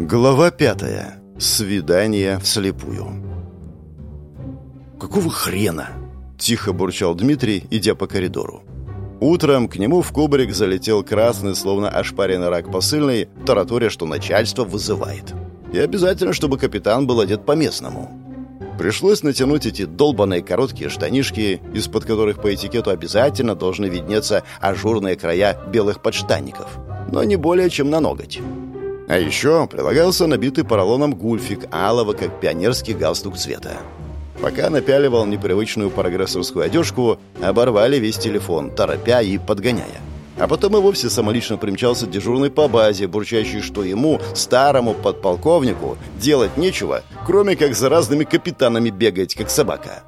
Глава пятая. Свидание вслепую. «Какого хрена?» – тихо бурчал Дмитрий, идя по коридору. Утром к нему в кубрик залетел красный, словно ошпаренный рак посыльный, таратория, что начальство вызывает. И обязательно, чтобы капитан был одет по-местному. Пришлось натянуть эти долбаные короткие штанишки, из-под которых по этикету обязательно должны виднеться ажурные края белых подштанников, но не более чем на ноготь. А еще прилагался набитый поролоном гульфик алого, как пионерский галстук цвета. Пока напяливал непривычную прогрессорскую одежку, оборвали весь телефон, торопя и подгоняя. А потом и вовсе самолично примчался дежурный по базе, бурчащий, что ему, старому подполковнику, делать нечего, кроме как за разными капитанами бегать, как собака.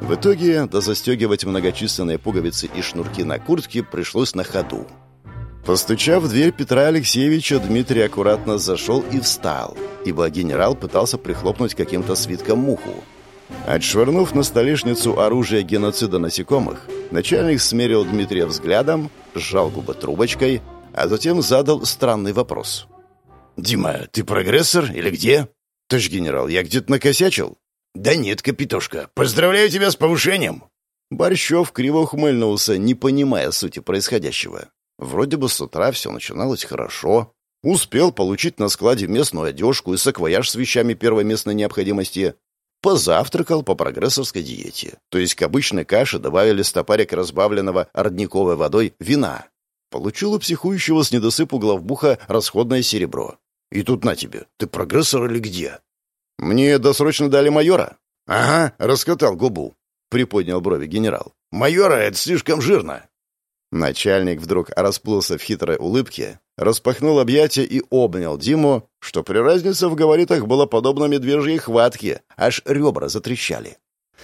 В итоге дозастегивать многочисленные пуговицы и шнурки на куртке пришлось на ходу. Постучав в дверь Петра Алексеевича, Дмитрий аккуратно зашел и встал, ибо генерал пытался прихлопнуть каким-то свитком муху. Отшвырнув на столешницу оружие геноцида насекомых, начальник смерил Дмитрия взглядом, сжал губы трубочкой, а затем задал странный вопрос. «Дима, ты прогрессор или где?» «Товарищ генерал, я где-то накосячил?» «Да нет, капитошка. Поздравляю тебя с повышением!» Борщев криво ухмыльнулся, не понимая сути происходящего. Вроде бы с утра все начиналось хорошо. Успел получить на складе местную одежку и саквояж с вещами первой местной необходимости. Позавтракал по прогрессорской диете. То есть к обычной каше добавили стопарик разбавленного родниковой водой вина. Получил у психующего с недосыпу главбуха расходное серебро. И тут на тебе, ты прогрессор или где? Мне досрочно дали майора. Ага, раскатал губу. Приподнял брови генерал. Майора — это слишком жирно. Начальник вдруг расплылся в хитрой улыбке, распахнул объятия и обнял Диму, что при разнице в габаритах было подобно медвежьей хватке, аж ребра затрещали.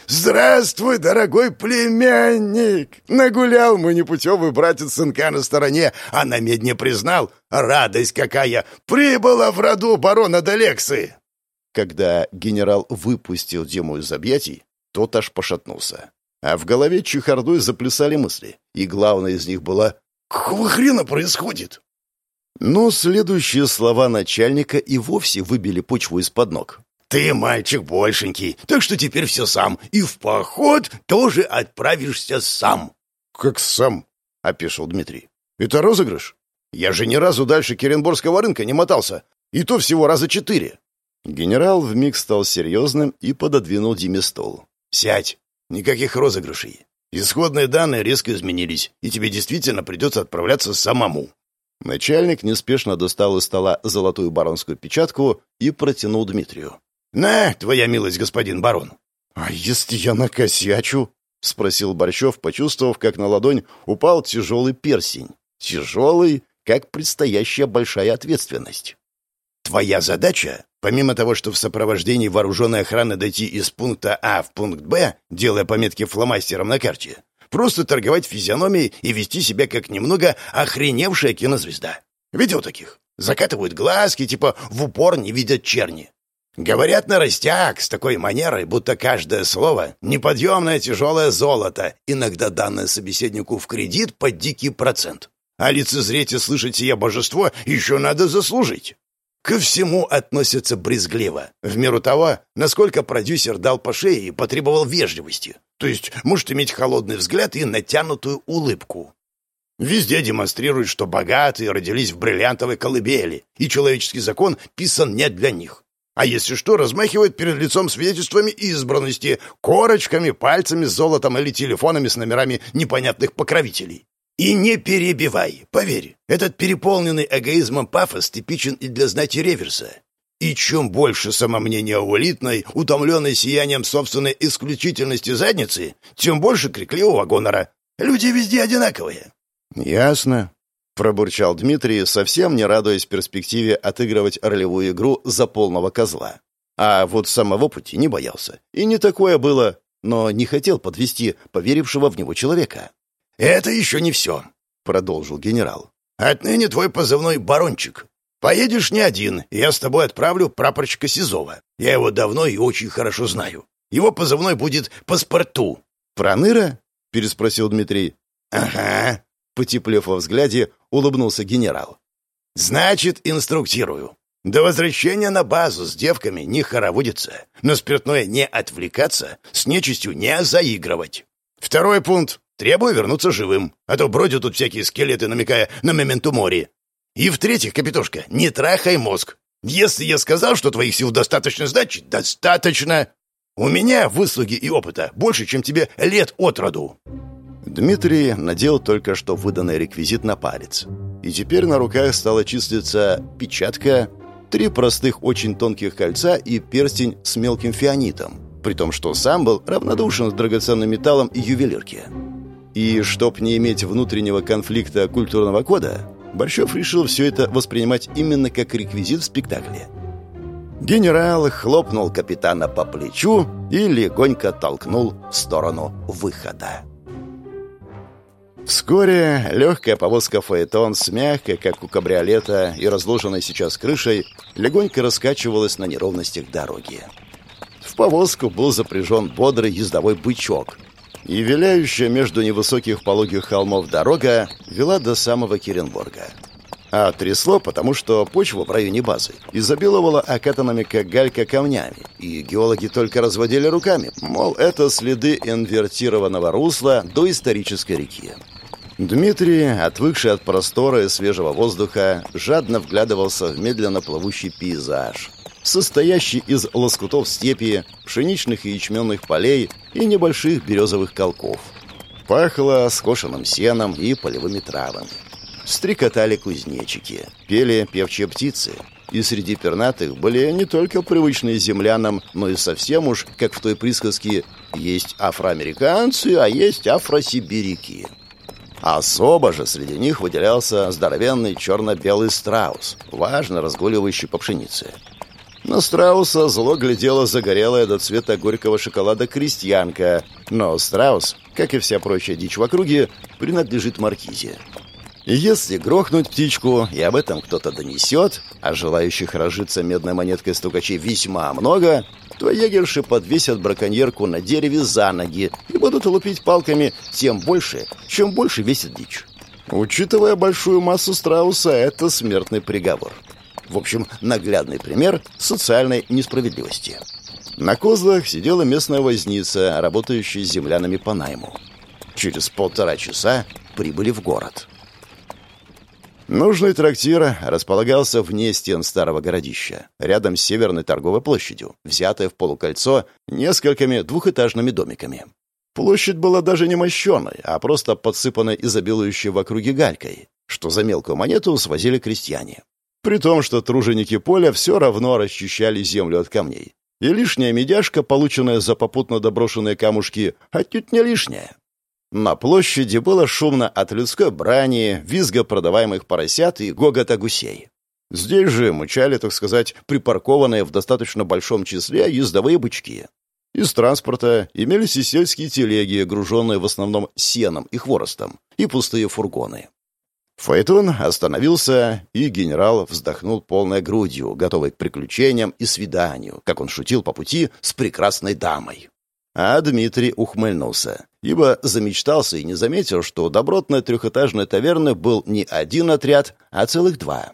«Здравствуй, дорогой племянник! Нагулял мой непутевый братец сынка на стороне, а на медне признал. Радость какая! Прибыла в роду барона Далексы!» Когда генерал выпустил Диму из объятий, тот аж пошатнулся. А в голове чехардой заплясали мысли, и главное из них было «Какого хрена происходит?» Но следующие слова начальника и вовсе выбили почву из-под ног. «Ты мальчик большенький, так что теперь все сам, и в поход тоже отправишься сам». «Как сам?» — опешил Дмитрий. «Это розыгрыш? Я же ни разу дальше Керенборского рынка не мотался, и то всего раза четыре». Генерал вмиг стал серьезным и пододвинул Диме стол. «Сядь, Никаких розыгрышей. Исходные данные резко изменились, и тебе действительно придется отправляться самому». Начальник неспешно достал из стола золотую баронскую печатку и протянул Дмитрию. «На, твоя милость, господин барон!» «А если я накосячу?» — спросил Борщев, почувствовав, как на ладонь упал тяжелый персень. Тяжелый, как предстоящая большая ответственность. Твоя задача, помимо того, что в сопровождении вооруженной охраны дойти из пункта А в пункт Б, делая пометки фломастером на карте, просто торговать физиономией и вести себя как немного охреневшая кинозвезда. Видел таких? Закатывают глазки, типа в упор не видят черни. Говорят на растяг с такой манерой, будто каждое слово — неподъемное тяжелое золото, иногда данное собеседнику в кредит под дикий процент. А лицезреть и слышать сие божество еще надо заслужить. Ко всему относятся брезгливо, в меру того, насколько продюсер дал по шее и потребовал вежливости, то есть может иметь холодный взгляд и натянутую улыбку. Везде демонстрируют, что богатые родились в бриллиантовой колыбели, и человеческий закон писан не для них. А если что, размахивают перед лицом свидетельствами избранности, корочками, пальцами с золотом или телефонами с номерами непонятных покровителей. И не перебивай, поверь, этот переполненный эгоизмом пафос типичен и для знати реверса. И чем больше самомнения у элитной, утомленной сиянием собственной исключительности задницы, тем больше крикливого гонора. Люди везде одинаковые. «Ясно», — пробурчал Дмитрий, совсем не радуясь перспективе отыгрывать ролевую игру за полного козла. А вот самого пути не боялся. И не такое было, но не хотел подвести поверившего в него человека. «Это еще не все», — продолжил генерал. «Отныне твой позывной «Барончик». Поедешь не один, я с тобой отправлю прапорщика Сизова. Я его давно и очень хорошо знаю. Его позывной будет «Паспорту». «Проныра?» — переспросил Дмитрий. «Ага», — потеплев во взгляде, улыбнулся генерал. «Значит, инструктирую. До возвращения на базу с девками не хороводиться, на спиртное не отвлекаться, с нечистью не заигрывать. Второй пункт. Требую вернуться живым, а то бродят тут всякие скелеты, намекая на моменту мори. И в-третьих, капитошка, не трахай мозг. Если я сказал, что твоих сил достаточно, значит, достаточно. У меня выслуги и опыта больше, чем тебе лет от роду. Дмитрий надел только что выданный реквизит на палец. И теперь на руках стала числиться печатка, три простых очень тонких кольца и перстень с мелким фианитом, при том, что сам был равнодушен с драгоценным металлом и ювелирки. И чтоб не иметь внутреннего конфликта культурного кода, Борщев решил все это воспринимать именно как реквизит в спектакле. Генерал хлопнул капитана по плечу и легонько толкнул в сторону выхода. Вскоре легкая повозка «Фаэтон» с мягкой, как у кабриолета, и разложенной сейчас крышей, легонько раскачивалась на неровностях дороги. В повозку был запряжен бодрый ездовой бычок, и виляющая между невысоких пологих холмов дорога вела до самого Киренборга. А трясло, потому что почва в районе базы изобиловала окатанными как галька камнями, и геологи только разводили руками, мол, это следы инвертированного русла до исторической реки. Дмитрий, отвыкший от простора и свежего воздуха, жадно вглядывался в медленно плывущий пейзаж, состоящий из лоскутов степи, пшеничных и ячменных полей и небольших березовых колков. Пахло скошенным сеном и полевыми травами. Стрекотали кузнечики, пели певчие птицы, и среди пернатых были не только привычные землянам, но и совсем уж, как в той присказке, есть афроамериканцы, а есть афросибиряки. Особо же среди них выделялся здоровенный черно-белый страус, важно разгуливающий по пшенице. На страуса зло глядела загорелая до цвета горького шоколада крестьянка, но страус, как и вся прочая дичь в округе, принадлежит маркизе. Если грохнуть птичку, и об этом кто-то донесет, а желающих разжиться медной монеткой стукачей весьма много, то егерши подвесят браконьерку на дереве за ноги и будут лупить палками тем больше, чем больше весит дичь. Учитывая большую массу страуса, это смертный приговор. В общем, наглядный пример социальной несправедливости. На козлах сидела местная возница, работающая с землянами по найму. Через полтора часа прибыли в город. Нужный трактир располагался вне стен старого городища, рядом с северной торговой площадью, взятой в полукольцо несколькими двухэтажными домиками. Площадь была даже не мощеной, а просто подсыпанной изобилующей в округе галькой, что за мелкую монету свозили крестьяне. При том, что труженики поля все равно расчищали землю от камней. И лишняя медяшка, полученная за попутно доброшенные камушки, отнюдь не лишняя. На площади было шумно от людской брани, визга продаваемых поросят и гогота гусей. Здесь же мучали, так сказать, припаркованные в достаточно большом числе ездовые бычки. Из транспорта имелись и сельские телеги, груженные в основном сеном и хворостом, и пустые фургоны. Фаэтон остановился, и генерал вздохнул полной грудью, готовый к приключениям и свиданию, как он шутил по пути с прекрасной дамой. А Дмитрий ухмыльнулся, ибо замечтался и не заметил, что добротной трехэтажной таверны был не один отряд, а целых два.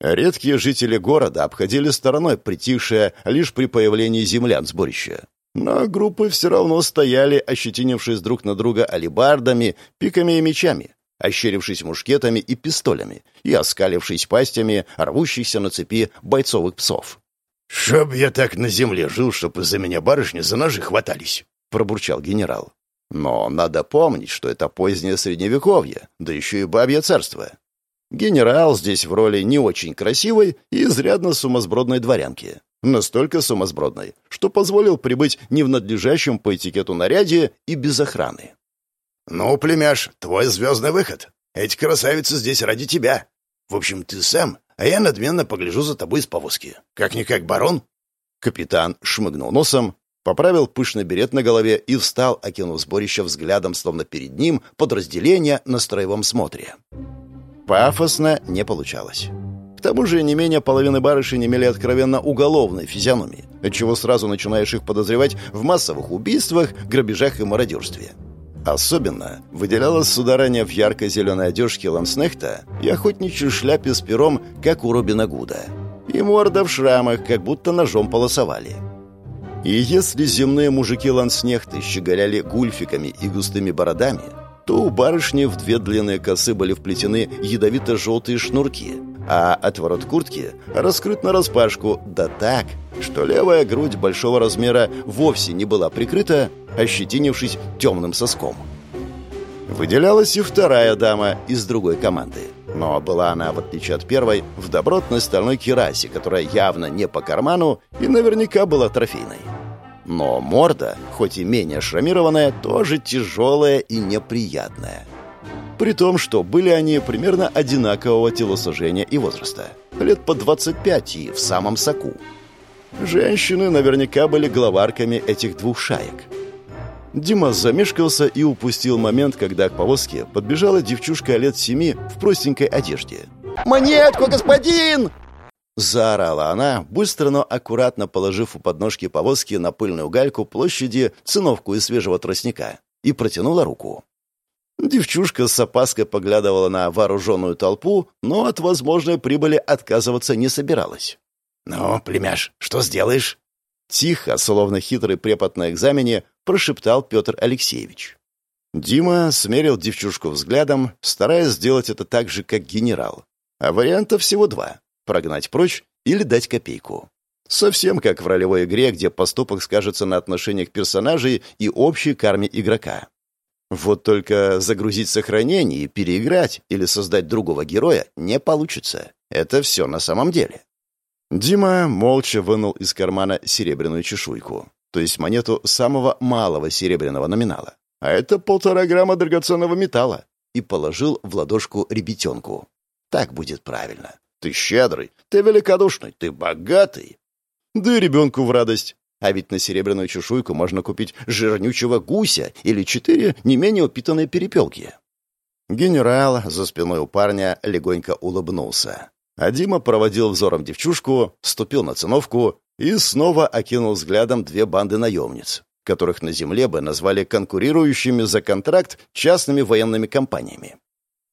Редкие жители города обходили стороной притихшее лишь при появлении землян сборища. Но группы все равно стояли, ощетинившись друг на друга алебардами, пиками и мечами, ощерившись мушкетами и пистолями и оскалившись пастями рвущихся на цепи бойцовых псов. «Чтоб я так на земле жил, чтоб из-за меня барышни за ножи хватались», — пробурчал генерал. «Но надо помнить, что это позднее Средневековье, да еще и бабье царство. Генерал здесь в роли не очень красивой и изрядно сумасбродной дворянки. Настолько сумасбродной, что позволил прибыть не в надлежащем по этикету наряде и без охраны. «Ну, племяш, твой звездный выход. Эти красавицы здесь ради тебя. В общем, ты сам, а я надменно погляжу за тобой из повозки. Как-никак барон». Капитан шмыгнул носом, поправил пышный берет на голове и встал, окинув сборище взглядом, словно перед ним подразделение на строевом смотре. Пафосно не получалось. К тому же не менее половины барышень имели откровенно уголовные физиономии, отчего сразу начинаешь их подозревать в массовых убийствах, грабежах и мародерстве. Особенно выделялась сударыня в ярко-зеленой одежке ланснехта и охотничьей шляпе с пером, как у Робина Гуда. и морда в шрамах, как будто ножом полосовали. И если земные мужики ланснехты щеголяли гульфиками и густыми бородами, то у барышни в две длинные косы были вплетены ядовито-желтые шнурки, а отворот куртки раскрыт нараспашку, да так, что левая грудь большого размера вовсе не была прикрыта, ощетинившись темным соском. Выделялась и вторая дама из другой команды. Но была она, в отличие от первой, в добротной стальной керасе, которая явно не по карману и наверняка была трофейной. Но морда, хоть и менее шрамированная, тоже тяжелая и неприятная. При том, что были они примерно одинакового телосложения и возраста. Лет по 25 и в самом соку. Женщины наверняка были главарками этих двух шаек. Дима замешкался и упустил момент, когда к повозке подбежала девчушка лет семи в простенькой одежде. «Монетку, господин!» Заорала она, быстро, но аккуратно положив у подножки повозки на пыльную гальку площади циновку из свежего тростника и протянула руку. Девчушка с опаской поглядывала на вооруженную толпу, но от возможной прибыли отказываться не собиралась. «Ну, племяш, что сделаешь?» Тихо, словно хитрый препод на экзамене, прошептал Петр Алексеевич. Дима смерил девчушку взглядом, стараясь сделать это так же, как генерал. А вариантов всего два — прогнать прочь или дать копейку. Совсем как в ролевой игре, где поступок скажется на отношениях персонажей и общей карме игрока. Вот только загрузить сохранение и переиграть или создать другого героя не получится. Это все на самом деле. Дима молча вынул из кармана серебряную чешуйку, то есть монету самого малого серебряного номинала. А это полтора грамма драгоценного металла. И положил в ладошку ребятенку. Так будет правильно. Ты щедрый, ты великодушный, ты богатый. Да и ребенку в радость. А ведь на серебряную чешуйку можно купить жирнючего гуся или четыре не менее упитанные перепелки. Генерал за спиной у парня легонько улыбнулся. А Дима проводил взором девчушку, ступил на циновку и снова окинул взглядом две банды наемниц, которых на земле бы назвали конкурирующими за контракт частными военными компаниями.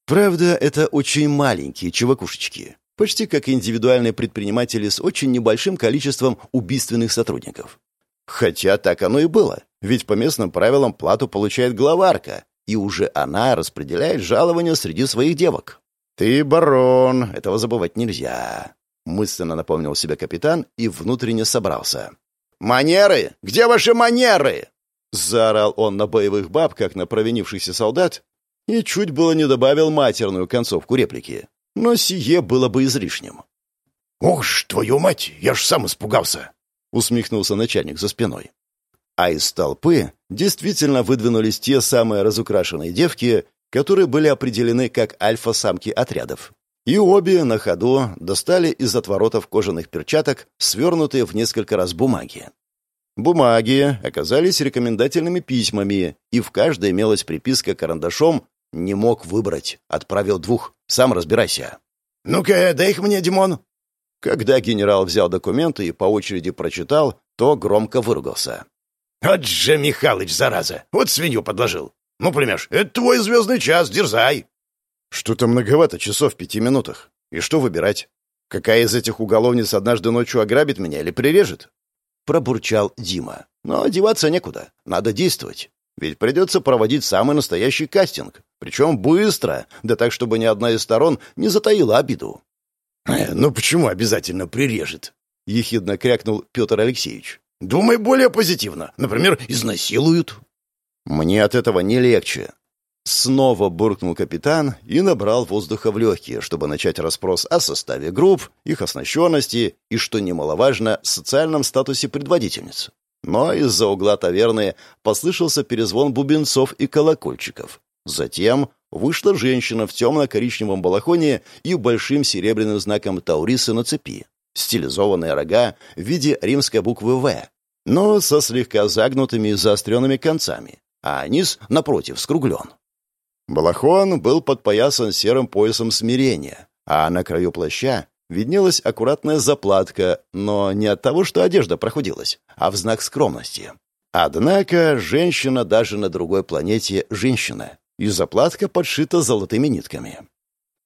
Правда, это очень маленькие чувакушечки, почти как индивидуальные предприниматели с очень небольшим количеством убийственных сотрудников. Хотя так оно и было, ведь по местным правилам плату получает главарка, и уже она распределяет жалования среди своих девок. «Ты барон, этого забывать нельзя», — мысленно напомнил себе капитан и внутренне собрался. «Манеры! Где ваши манеры?» Заорал он на боевых баб, как на провинившихся солдат, и чуть было не добавил матерную концовку реплики. Но сие было бы излишним. «Ох ж, твою мать, я ж сам испугался!» — усмехнулся начальник за спиной. А из толпы действительно выдвинулись те самые разукрашенные девки, которые были определены как альфа-самки отрядов. И обе на ходу достали из отворотов кожаных перчаток свернутые в несколько раз бумаги. Бумаги оказались рекомендательными письмами, и в каждой имелась приписка карандашом «Не мог выбрать, отправил двух, сам разбирайся». «Ну-ка, дай их мне, Димон». Когда генерал взял документы и по очереди прочитал, то громко выругался. «Вот же Михалыч, зараза! Вот свинью подложил! «Ну, племяш, это твой звездный час, дерзай!» «Что-то многовато часов в пяти минутах. И что выбирать? Какая из этих уголовниц однажды ночью ограбит меня или прирежет?» Пробурчал Дима. «Но одеваться некуда. Надо действовать. Ведь придется проводить самый настоящий кастинг. Причем быстро, да так, чтобы ни одна из сторон не затаила обиду». «Э, «Ну почему обязательно прирежет?» — ехидно крякнул Петр Алексеевич. «Думай более позитивно. Например, изнасилуют». «Мне от этого не легче». Снова буркнул капитан и набрал воздуха в легкие, чтобы начать расспрос о составе групп, их оснащенности и, что немаловажно, социальном статусе предводительниц. Но из-за угла таверны послышался перезвон бубенцов и колокольчиков. Затем вышла женщина в темно-коричневом балахоне и большим серебряным знаком Тауриса на цепи, стилизованные рога в виде римской буквы «В», но со слегка загнутыми и заостренными концами, а низ, напротив, скруглен. Балахон был подпоясан серым поясом смирения, а на краю плаща виднелась аккуратная заплатка, но не от того, что одежда прохудилась, а в знак скромности. Однако женщина даже на другой планете женщина, и заплатка подшита золотыми нитками.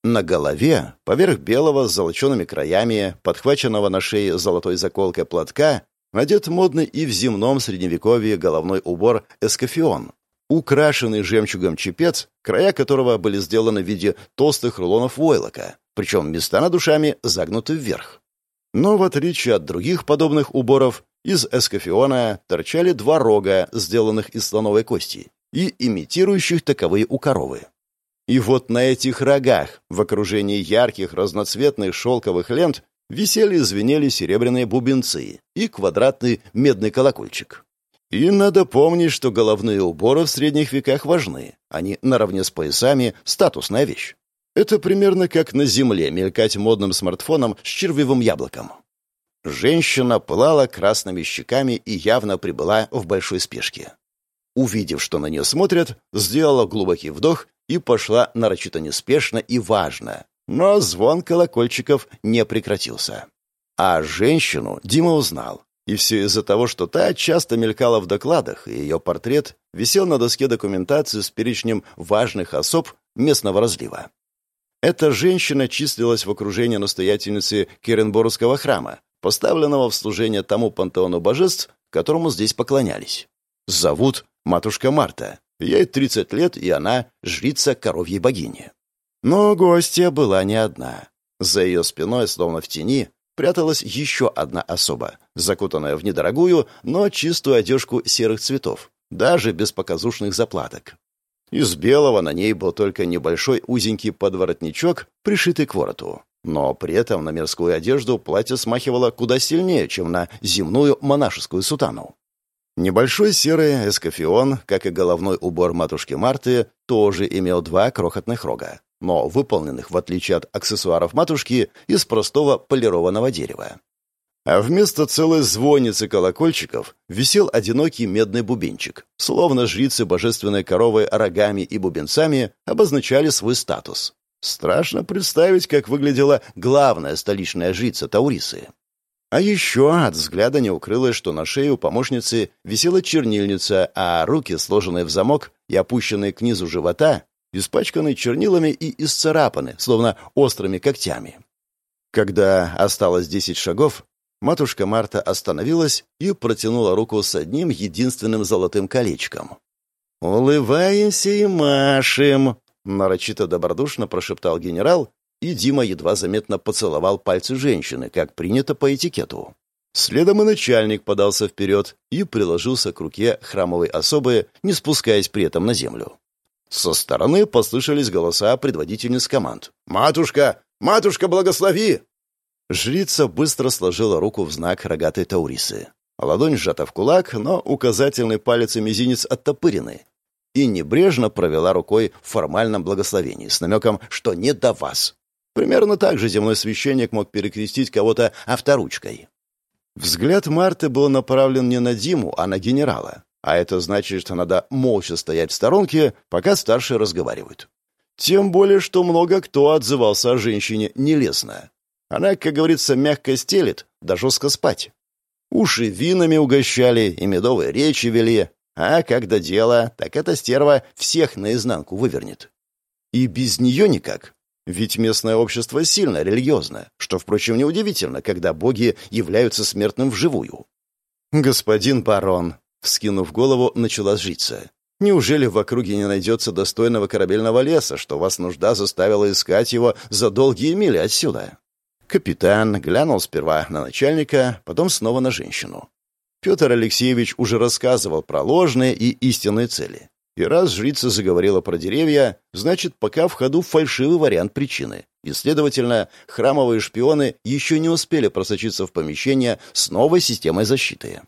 На голове, поверх белого с золочеными краями, подхваченного на шее золотой заколкой платка, надет модный и в земном средневековье головной убор эскофион, украшенный жемчугом чепец, края которого были сделаны в виде толстых рулонов войлока, причем места над душами загнуты вверх. Но в отличие от других подобных уборов, из эскофиона торчали два рога, сделанных из слоновой кости, и имитирующих таковые у коровы. И вот на этих рогах, в окружении ярких разноцветных шелковых лент, висели и звенели серебряные бубенцы и квадратный медный колокольчик. И надо помнить, что головные уборы в средних веках важны. Они, наравне с поясами, статусная вещь. Это примерно как на земле мелькать модным смартфоном с червивым яблоком. Женщина пылала красными щеками и явно прибыла в большой спешке. Увидев, что на нее смотрят, сделала глубокий вдох и пошла нарочито неспешно и важно. Но звон колокольчиков не прекратился. А женщину Дима узнал. И все из-за того, что та часто мелькала в докладах, и ее портрет висел на доске документации с перечнем важных особ местного разлива. Эта женщина числилась в окружении настоятельницы Керенборгского храма, поставленного в служение тому пантеону божеств, которому здесь поклонялись. Зовут матушка Марта. Ей 30 лет, и она жрица коровьей богини. Но гостья была не одна. За ее спиной, словно в тени, пряталась еще одна особа, закутанная в недорогую, но чистую одежку серых цветов, даже без показушных заплаток. Из белого на ней был только небольшой узенький подворотничок, пришитый к вороту. Но при этом на мирскую одежду платье смахивало куда сильнее, чем на земную монашескую сутану. Небольшой серый эскофион, как и головной убор матушки Марты, тоже имел два крохотных рога но выполненных, в отличие от аксессуаров матушки, из простого полированного дерева. А вместо целой звонницы колокольчиков висел одинокий медный бубенчик, словно жрицы божественной коровы рогами и бубенцами обозначали свой статус. Страшно представить, как выглядела главная столичная жрица Таурисы. А еще от взгляда не укрылось, что на шее у помощницы висела чернильница, а руки, сложенные в замок и опущенные к низу живота, испачканы чернилами и исцарапаны, словно острыми когтями. Когда осталось десять шагов, матушка Марта остановилась и протянула руку с одним единственным золотым колечком. «Улыбаемся и машем!» — нарочито добродушно прошептал генерал, и Дима едва заметно поцеловал пальцы женщины, как принято по этикету. Следом и начальник подался вперед и приложился к руке храмовой особы, не спускаясь при этом на землю. Со стороны послышались голоса предводительниц команд. «Матушка! Матушка, благослови!» Жрица быстро сложила руку в знак рогатой Таурисы. Ладонь сжата в кулак, но указательный палец и мизинец оттопырены. И небрежно провела рукой в формальном благословении с намеком, что не до вас. Примерно так же земной священник мог перекрестить кого-то авторучкой. Взгляд Марты был направлен не на Диму, а на генерала. А это значит, что надо молча стоять в сторонке, пока старшие разговаривают. Тем более, что много кто отзывался о женщине нелестно. Она, как говорится, мягко стелит, да жестко спать. Уши винами угощали и медовые речи вели, а когда дело, так эта стерва всех наизнанку вывернет. И без нее никак. Ведь местное общество сильно религиозно, что, впрочем, неудивительно, когда боги являются смертным вживую. «Господин барон», Вскинув голову, начала житься. Неужели в округе не найдется достойного корабельного леса, что вас нужда заставила искать его за долгие мили отсюда? Капитан глянул сперва на начальника, потом снова на женщину. Петр Алексеевич уже рассказывал про ложные и истинные цели. И раз жрица заговорила про деревья, значит, пока в ходу фальшивый вариант причины. И, следовательно, храмовые шпионы еще не успели просочиться в помещение с новой системой защиты.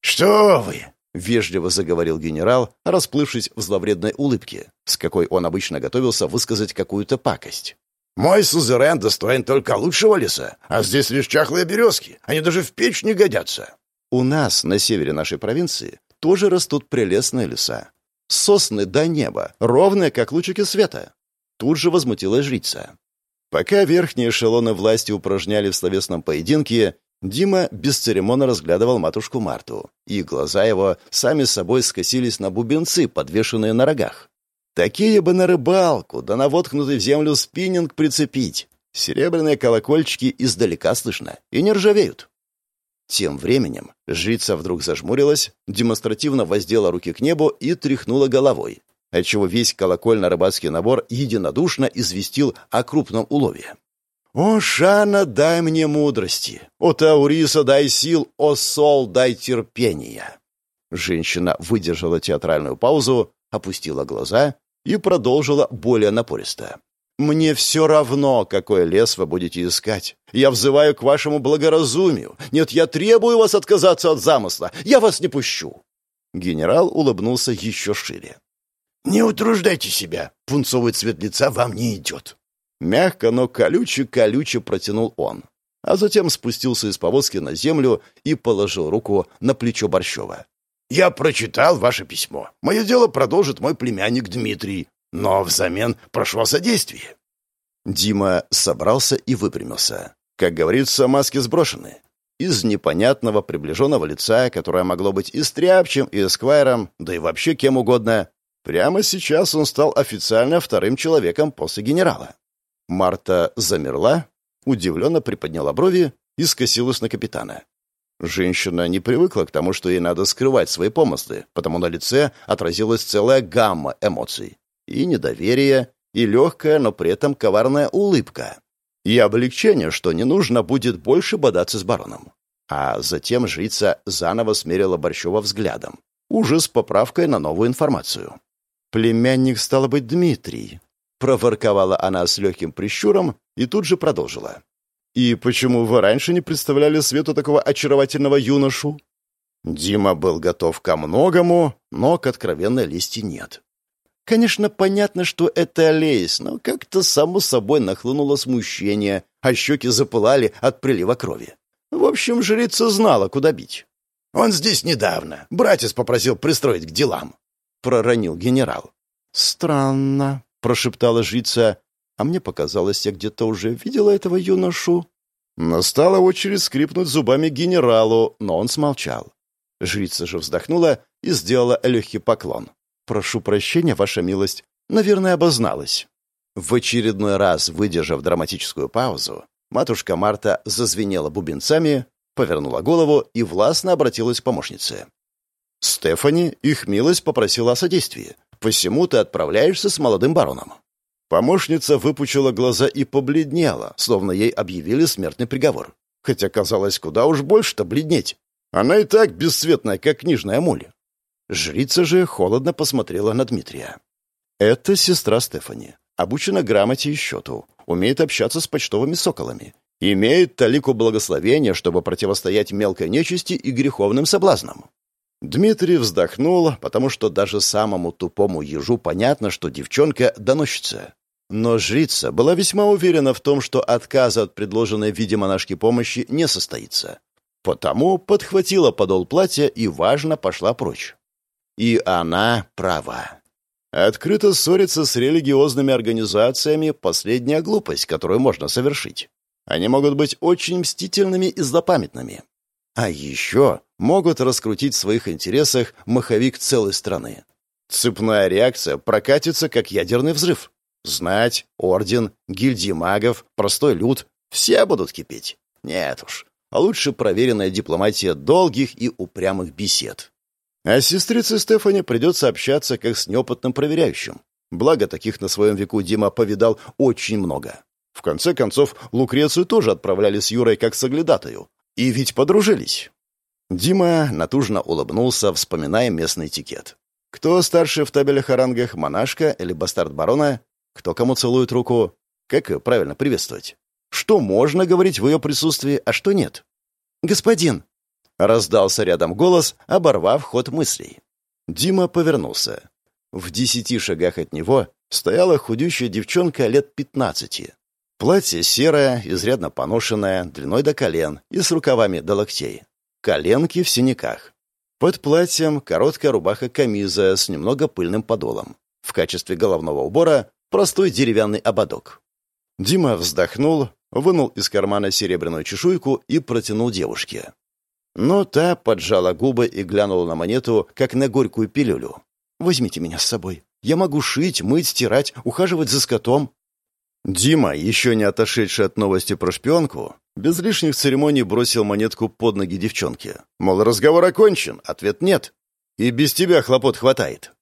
«Что вы?» — вежливо заговорил генерал, расплывшись в зловредной улыбке, с какой он обычно готовился высказать какую-то пакость. «Мой сузерен достоин только лучшего леса, а здесь лишь чахлые березки. Они даже в печь не годятся». «У нас, на севере нашей провинции, тоже растут прелестные леса. Сосны до неба, ровные, как лучики света». Тут же возмутилась жрица. Пока верхние эшелоны власти упражняли в словесном поединке, Дима бесцеремонно разглядывал матушку Марту, и глаза его сами собой скосились на бубенцы, подвешенные на рогах. Такие бы на рыбалку, да на воткнутый в землю спиннинг прицепить. Серебряные колокольчики издалека слышно и не ржавеют. Тем временем жрица вдруг зажмурилась, демонстративно воздела руки к небу и тряхнула головой, отчего весь колокольно-рыбацкий набор единодушно известил о крупном улове. «О, Шана, дай мне мудрости! О, Тауриса, дай сил! О, Сол, дай терпения!» Женщина выдержала театральную паузу, опустила глаза и продолжила более напористо. «Мне все равно, какой лес вы будете искать. Я взываю к вашему благоразумию. Нет, я требую вас отказаться от замысла. Я вас не пущу». Генерал улыбнулся еще шире. «Не утруждайте себя. Пунцовый цвет лица вам не идет». Мягко, но колюче-колюче протянул он. А затем спустился из повозки на землю и положил руку на плечо Борщева. «Я прочитал ваше письмо. Мое дело продолжит мой племянник Дмитрий но взамен прошу о содействии». Дима собрался и выпрямился. Как говорится, маски сброшены. Из непонятного приближенного лица, которое могло быть и стряпчем, и эсквайром, да и вообще кем угодно, прямо сейчас он стал официально вторым человеком после генерала. Марта замерла, удивленно приподняла брови и скосилась на капитана. Женщина не привыкла к тому, что ей надо скрывать свои помыслы, потому на лице отразилась целая гамма эмоций и недоверие, и легкая, но при этом коварная улыбка. И облегчение, что не нужно будет больше бодаться с бароном. А затем жрица заново смерила Борщева взглядом, уже с поправкой на новую информацию. «Племянник, стало быть, Дмитрий», — проворковала она с легким прищуром и тут же продолжила. «И почему вы раньше не представляли свету такого очаровательного юношу?» Дима был готов ко многому, но к откровенной листи нет. Конечно, понятно, что это Олейс, но как-то само собой нахлынуло смущение, а щеки запылали от прилива крови. В общем, жрица знала, куда бить. «Он здесь недавно. Братец попросил пристроить к делам», — проронил генерал. «Странно», — прошептала жрица. «А мне показалось, я где-то уже видела этого юношу». Настала очередь скрипнуть зубами генералу, но он смолчал. Жрица же вздохнула и сделала легкий поклон. «Прошу прощения, ваша милость. Наверное, обозналась». В очередной раз, выдержав драматическую паузу, матушка Марта зазвенела бубенцами, повернула голову и властно обратилась к помощнице. «Стефани, их милость попросила о содействии. Посему ты отправляешься с молодым бароном». Помощница выпучила глаза и побледнела, словно ей объявили смертный приговор. Хотя казалось, куда уж больше-то бледнеть. Она и так бесцветная, как книжная муля. Жрица же холодно посмотрела на Дмитрия. «Это сестра Стефани. Обучена грамоте и счету. Умеет общаться с почтовыми соколами. Имеет талику благословения, чтобы противостоять мелкой нечисти и греховным соблазнам». Дмитрий вздохнул, потому что даже самому тупому ежу понятно, что девчонка доносится. Но жрица была весьма уверена в том, что отказа от предложенной в виде монашки помощи не состоится. Потому подхватила подол платья и, важно, пошла прочь. И она права. Открыто ссориться с религиозными организациями – последняя глупость, которую можно совершить. Они могут быть очень мстительными и злопамятными. А еще могут раскрутить в своих интересах маховик целой страны. Цепная реакция прокатится, как ядерный взрыв. Знать, орден, гильдии магов, простой люд – все будут кипеть. Нет уж, а лучше проверенная дипломатия долгих и упрямых бесед. А сестрице Стефани придется общаться как с неопытным проверяющим. Благо, таких на своем веку Дима повидал очень много. В конце концов, Лукрецию тоже отправляли с Юрой как соглядатаю. И ведь подружились. Дима натужно улыбнулся, вспоминая местный этикет. Кто старше в табелях о рангах, монашка или бастард барона? Кто кому целует руку? Как ее правильно приветствовать? Что можно говорить в ее присутствии, а что нет? «Господин!» Раздался рядом голос, оборвав ход мыслей. Дима повернулся. В десяти шагах от него стояла худющая девчонка лет пятнадцати. Платье серое, изрядно поношенное, длиной до колен и с рукавами до локтей. Коленки в синяках. Под платьем короткая рубаха-камиза с немного пыльным подолом. В качестве головного убора простой деревянный ободок. Дима вздохнул, вынул из кармана серебряную чешуйку и протянул девушке. Но та поджала губы и глянула на монету, как на горькую пилюлю. «Возьмите меня с собой. Я могу шить, мыть, стирать, ухаживать за скотом». Дима, еще не отошедший от новости про шпионку, без лишних церемоний бросил монетку под ноги девчонке. Мол, разговор окончен, ответ нет. И без тебя хлопот хватает.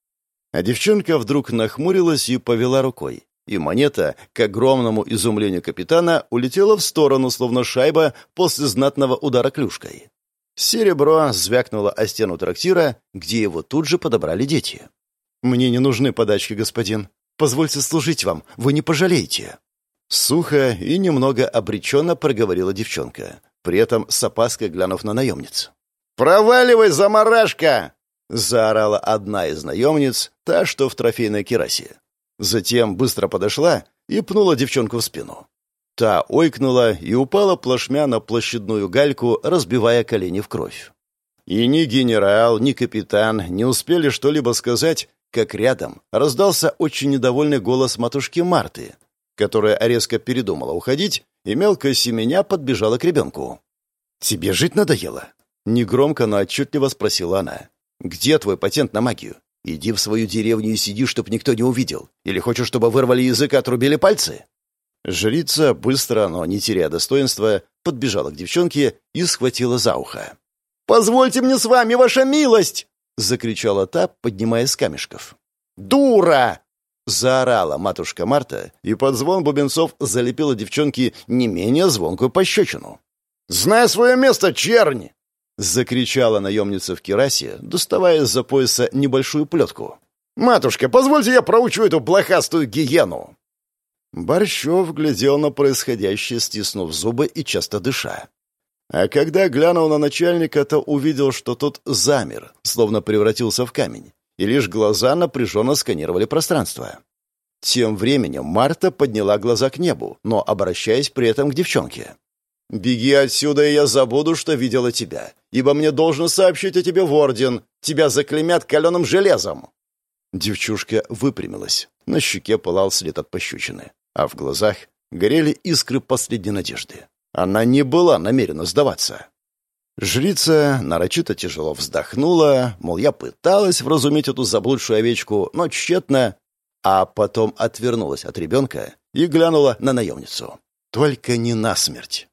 А девчонка вдруг нахмурилась и повела рукой. И монета, к огромному изумлению капитана, улетела в сторону, словно шайба после знатного удара клюшкой. Серебро звякнуло о стену трактира, где его тут же подобрали дети. «Мне не нужны подачки, господин. Позвольте служить вам, вы не пожалеете». Сухо и немного обреченно проговорила девчонка, при этом с опаской глянув на наемниц. «Проваливай, заморашка!» — заорала одна из наемниц, та, что в трофейной керасе. Затем быстро подошла и пнула девчонку в спину. Та ойкнула и упала плашмя на площадную гальку, разбивая колени в кровь. И ни генерал, ни капитан не успели что-либо сказать, как рядом раздался очень недовольный голос матушки Марты, которая резко передумала уходить и мелко семеня подбежала к ребенку. «Тебе жить надоело?» Негромко, но отчетливо спросила она. «Где твой патент на магию? Иди в свою деревню и сиди, чтоб никто не увидел. Или хочешь, чтобы вырвали язык и отрубили пальцы?» Жрица, быстро, но не теряя достоинства, подбежала к девчонке и схватила за ухо. «Позвольте мне с вами, ваша милость!» — закричала та, поднимаясь с камешков. «Дура!» — заорала матушка Марта, и под звон бубенцов залепила девчонке не менее звонкую пощечину. «Знай свое место, черни!» — закричала наемница в керасе, доставая из-за пояса небольшую плетку. «Матушка, позвольте я проучу эту блохастую гиену!» Борщев глядел на происходящее, стиснув зубы и часто дыша. А когда глянул на начальника, то увидел, что тот замер, словно превратился в камень, и лишь глаза напряженно сканировали пространство. Тем временем Марта подняла глаза к небу, но обращаясь при этом к девчонке. «Беги отсюда, и я забуду, что видела тебя, ибо мне должен сообщить о тебе в орден. Тебя заклемят каленым железом!» Девчушка выпрямилась. На щеке пылал след от пощечины, а в глазах горели искры последней надежды. Она не была намерена сдаваться. Жрица нарочито тяжело вздохнула, мол, я пыталась вразумить эту заблудшую овечку, но тщетно, а потом отвернулась от ребенка и глянула на наемницу. Только не насмерть.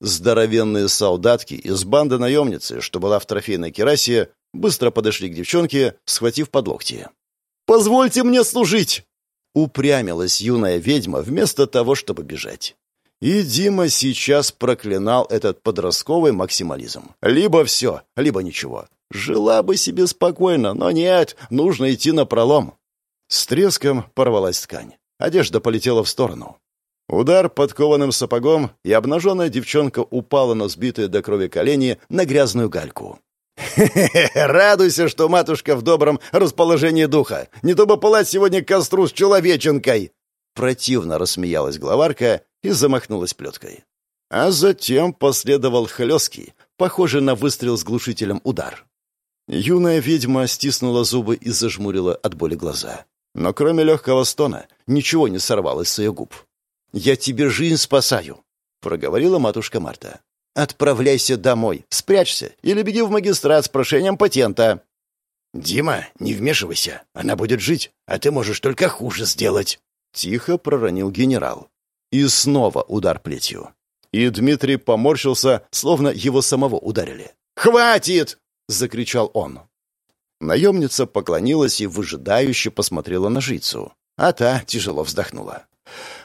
Здоровенные солдатки из банды наемницы, что была в трофейной керасе, быстро подошли к девчонке, схватив под локти. «Позвольте мне служить!» Упрямилась юная ведьма вместо того, чтобы бежать. И Дима сейчас проклинал этот подростковый максимализм. Либо все, либо ничего. Жила бы себе спокойно, но нет, нужно идти на пролом. С треском порвалась ткань. Одежда полетела в сторону. Удар подкованным сапогом, и обнаженная девчонка упала на сбитые до крови колени на грязную гальку. «Хе-хе-хе! Радуйся, что матушка в добром расположении духа! Не то бы пылать сегодня костру с человеченкой!» Противно рассмеялась главарка и замахнулась плеткой. А затем последовал хлесткий, похожий на выстрел с глушителем удар. Юная ведьма стиснула зубы и зажмурила от боли глаза. Но кроме легкого стона ничего не сорвалось с ее губ. «Я тебе жизнь спасаю», — проговорила матушка Марта. «Отправляйся домой, спрячься или беги в магистрат с прошением патента». «Дима, не вмешивайся, она будет жить, а ты можешь только хуже сделать», — тихо проронил генерал. И снова удар плетью. И Дмитрий поморщился, словно его самого ударили. «Хватит!» — закричал он. Наемница поклонилась и выжидающе посмотрела на жрицу, а та тяжело вздохнула.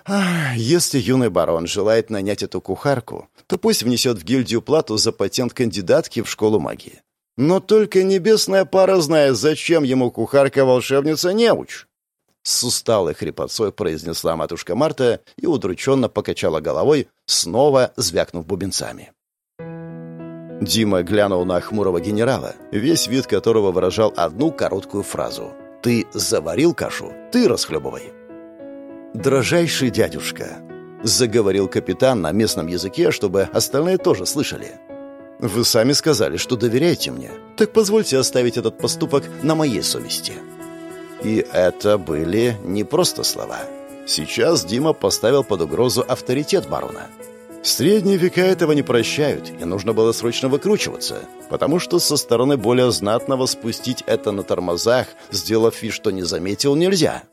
«А, если юный барон желает нанять эту кухарку, то пусть внесет в гильдию плату за патент кандидатки в школу магии. Но только небесная пара знает, зачем ему кухарка-волшебница неуч. С усталой хрипотцой произнесла матушка Марта и удрученно покачала головой, снова звякнув бубенцами. Дима глянул на хмурого генерала, весь вид которого выражал одну короткую фразу. «Ты заварил кашу, ты расхлебывай». «Дрожайший дядюшка», — заговорил капитан на местном языке, чтобы остальные тоже слышали. «Вы сами сказали, что доверяете мне, так позвольте оставить этот поступок на моей совести». И это были не просто слова. Сейчас Дима поставил под угрозу авторитет барона. Средние века этого не прощают, и нужно было срочно выкручиваться, потому что со стороны более знатного спустить это на тормозах, сделав вид, что не заметил, нельзя.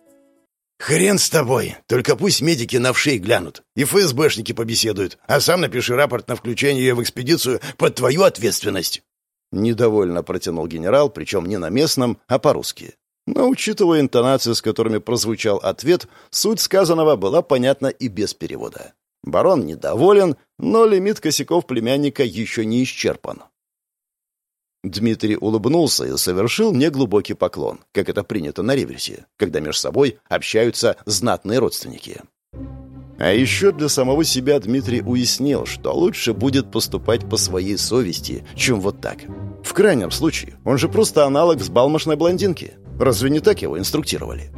«Хрен с тобой! Только пусть медики на вшей глянут, и ФСБшники побеседуют, а сам напиши рапорт на включение ее в экспедицию под твою ответственность!» Недовольно протянул генерал, причем не на местном, а по-русски. Но, учитывая интонации, с которыми прозвучал ответ, суть сказанного была понятна и без перевода. Барон недоволен, но лимит косяков племянника еще не исчерпан. Дмитрий улыбнулся и совершил неглубокий поклон, как это принято на реверсе, когда между собой общаются знатные родственники. А еще для самого себя Дмитрий уяснил, что лучше будет поступать по своей совести, чем вот так. В крайнем случае, он же просто аналог взбалмошной блондинки. Разве не так его инструктировали?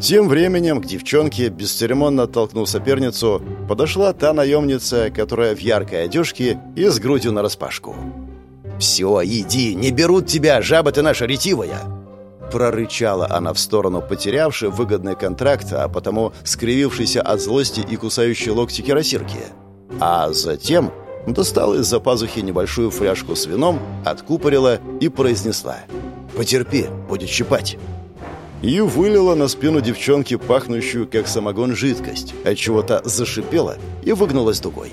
Тем временем к девчонке, бесцеремонно оттолкнув соперницу, подошла та наемница, которая в яркой одежке и с грудью нараспашку. «Все, иди, не берут тебя, жаба ты наша ретивая!» Прорычала она в сторону потерявшей выгодный контракт, а потому скривившейся от злости и кусающей локти кирасирки. А затем достала из-за пазухи небольшую фляжку с вином, откупорила и произнесла «Потерпи, будет щипать» и вылила на спину девчонки пахнущую, как самогон, жидкость, отчего-то зашипела и выгнулась дугой.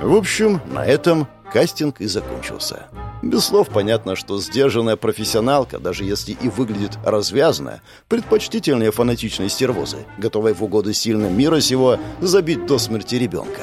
В общем, на этом кастинг и закончился. Без слов понятно, что сдержанная профессионалка, даже если и выглядит развязанно, предпочтительнее фанатичной стервозы, готовой в угоду сильным мира сего забить до смерти ребенка.